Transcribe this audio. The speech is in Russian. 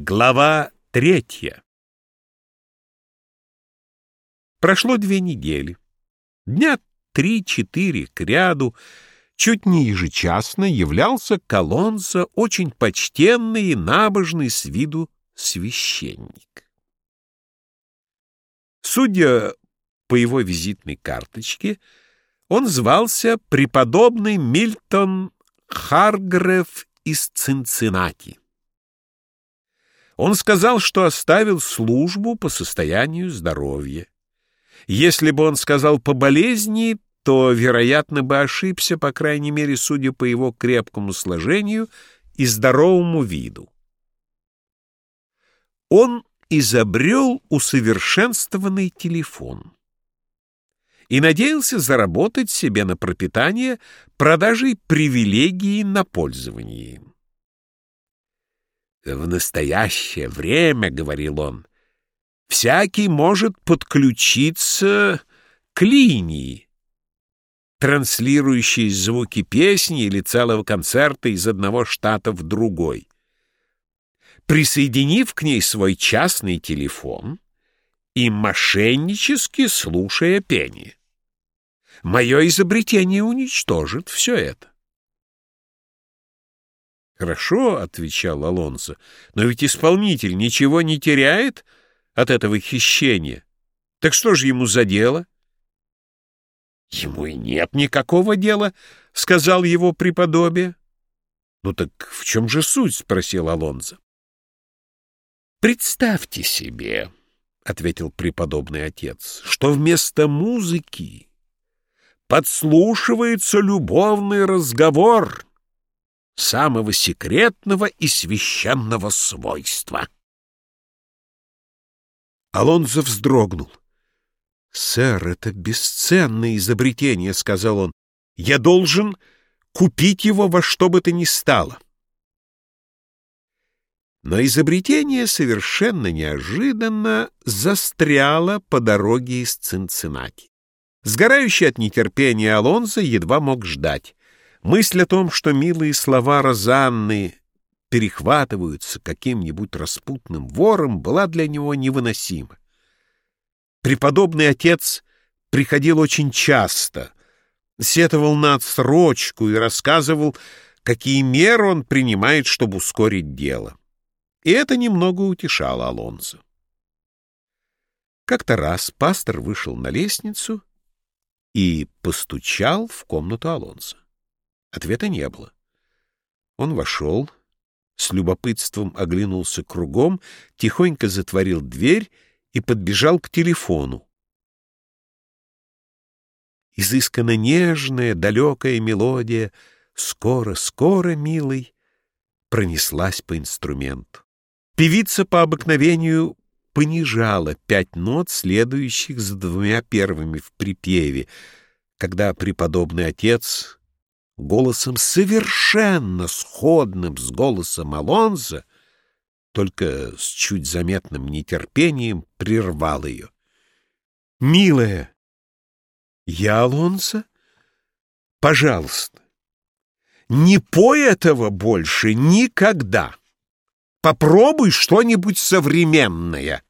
Глава третья Прошло две недели. Дня три-четыре к ряду, чуть не ежечасно, являлся Колонца очень почтенный и набожный с виду священник. Судя по его визитной карточке, он звался преподобный Мильтон Харгрев из Цинциннати. Он сказал, что оставил службу по состоянию здоровья. Если бы он сказал по болезни, то, вероятно, бы ошибся, по крайней мере, судя по его крепкому сложению и здоровому виду. Он изобрел усовершенствованный телефон и надеялся заработать себе на пропитание продажей привилегии на пользование им. В настоящее время, — говорил он, — всякий может подключиться к линии, транслирующей звуки песни или целого концерта из одного штата в другой, присоединив к ней свой частный телефон и мошеннически слушая пение. Мое изобретение уничтожит все это. «Хорошо», — отвечал Алонсо, — «но ведь исполнитель ничего не теряет от этого хищения. Так что же ему за дело?» «Ему и нет никакого дела», — сказал его преподобие. «Ну так в чем же суть?» — спросил Алонсо. «Представьте себе», — ответил преподобный отец, — «что вместо музыки подслушивается любовный разговор» самого секретного и священного свойства. Алонзо вздрогнул. «Сэр, это бесценное изобретение», — сказал он. «Я должен купить его во что бы то ни стало». Но изобретение совершенно неожиданно застряло по дороге из Цинциннати. Сгорающий от нетерпения Алонзо едва мог ждать. Мысль о том, что милые слова Розанны перехватываются каким-нибудь распутным вором, была для него невыносима. Преподобный отец приходил очень часто, сетовал на отсрочку и рассказывал, какие меры он принимает, чтобы ускорить дело. И это немного утешало Алонсо. Как-то раз пастор вышел на лестницу и постучал в комнату Алонсо. Ответа не было. Он вошел, с любопытством оглянулся кругом, тихонько затворил дверь и подбежал к телефону. Изысканно нежная, далекая мелодия «Скоро, скоро, милый» пронеслась по инструменту. Певица по обыкновению понижала пять нот, следующих за двумя первыми в припеве, когда преподобный отец голосом совершенно сходным с голосом Алонза, только с чуть заметным нетерпением прервал ее. «Милая, я Алонсо? Пожалуйста, не пой этого больше никогда. Попробуй что-нибудь современное».